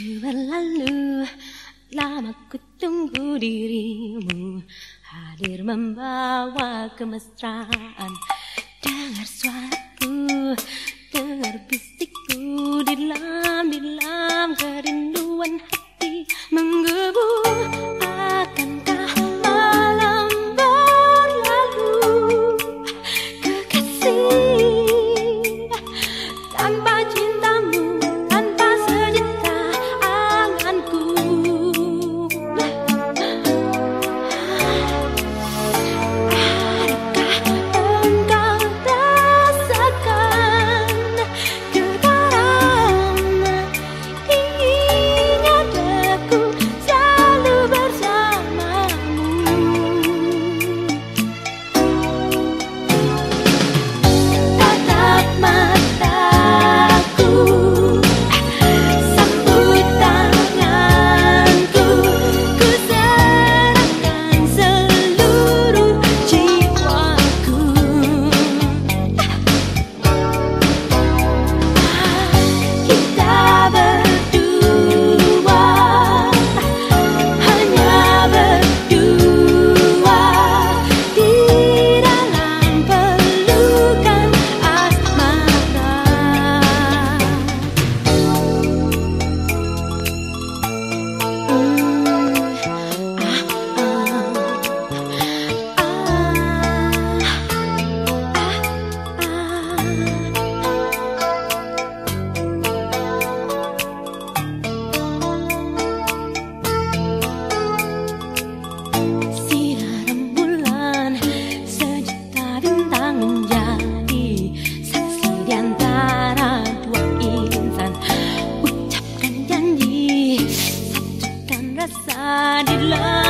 Berlalu Lama ku tunggu dirimu Hadir membawa kemesraan Dengar suara I did love.